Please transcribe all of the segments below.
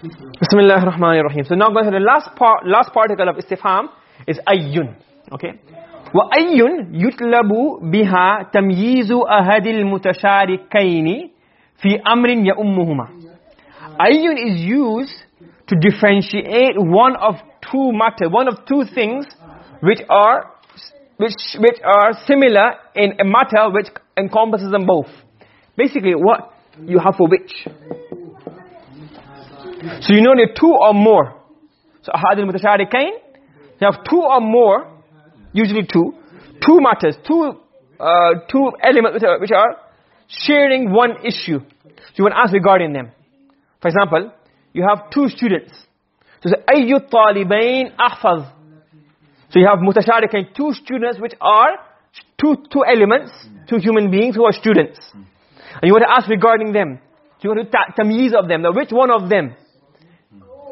Bismillah ar-Rahman ar-Rahim. So now going to the last part, last particle of istifham is ayyun. Okay. Wa ayyun yutlabu biha tamyizu ahadil mutasharikaini fi amrin ya ummuhuma. Ayyun is used to differentiate one of two matter, one of two things which are which which are similar in a matter which encompasses them both. Basically what you have for which so you know there are two or more. So ahad al-mutasharikain, you have two or more, usually two, two matters, two uh, two elements which are, sharing one issue. So you want to ask regarding them. For example, you have two students. So say ayyu talibain ahfaz. So you have mutasharikain, two students which are two two elements, two human beings who are students. And you want to ask regarding them. So you want to tamyiz of them. Now which one of them?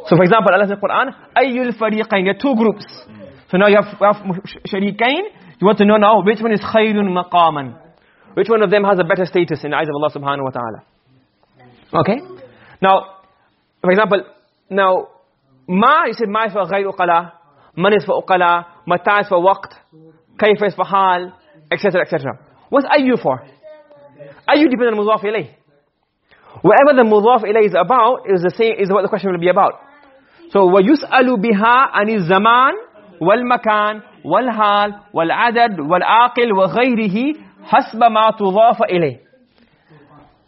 So for example, Allah says Quran, ayyul fariqain, there are two groups. So now you have, you have sharikain, you want to know now which one is khayrun maqaman. Which one of them has a better status in the eyes of Allah subhanahu wa ta'ala. Okay? Now, for example, now, ma, you said ma is for ghayr uqala, man is for uqala, mata is for waqt, kayfa is for hal, etc. etc. What's ayyu for? Ayyu depends on mudhaf ilayh. Whatever the mudhaf ilayh is about is the same is what the question will be about. So وَيُسْأَلُ بِهَا عَنِ الزَّمَانِ وَالْمَكَانِ وَالْحَالِ وَالْعَدَدْ وَالْعَاقِلِ وَغَيْرِهِ حَسْبَ مَا تُضَافَ إِلَيْهِ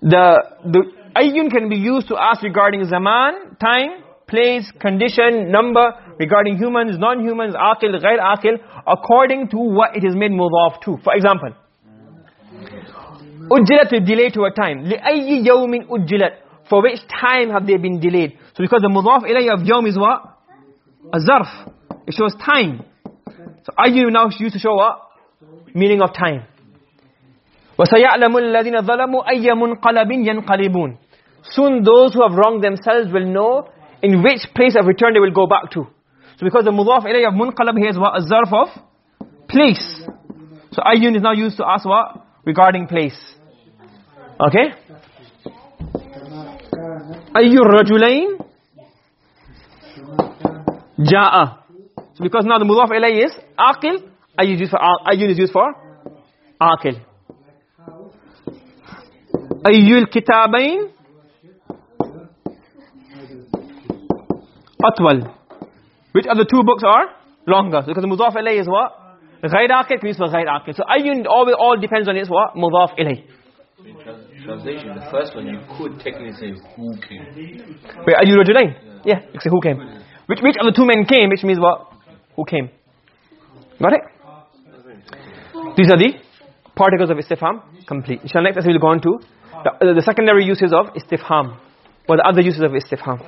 The, the ayyun can be used to ask regarding zaman, time, place, condition, number, regarding humans, non-humans, aqil, ghair aqil, according to what it is made mudhaf to. For example, ujjilat delay to a time. لِأَيِّ يَوْمٍ ujjilat For which time have they been delayed? So because the mudhaf ilayhi of yawm is what? A zarf. It shows time. So ayyu now used to show what? Meaning of time. وَسَيَعْلَمُ الَّذِينَ ظَلَمُوا أَيَّ مُنْقَلَبٍ يَنْقَلِبُونَ Soon those who have wronged themselves will know in which place of return they will go back to. So because the mudhaf ilayhi of munqalab here is what? A zarf of place. So ayyun is now used to ask what? Regarding place. Okay? Ayyu rajulain Ja'a. So because now the mudhaf ilayhi is aqil, ayyu is for used for aqil. Ayyul kitabain atwal. Which of the two books are longer? Because the mudhaf ilayhi is what? Aqil, can use for ghair aqil. So ayyun all, all depends on its what? Mudhaf ilayhi. Translation, the first one you could technically say who came. Wait, ayyu rajulain? Yeah, you say who came. Which which of the two men came, which means what? Who came. Got it? These are the particles of istifham complete. Inshallah next we will go on to the, the secondary uses of istifham or the other uses of istifham.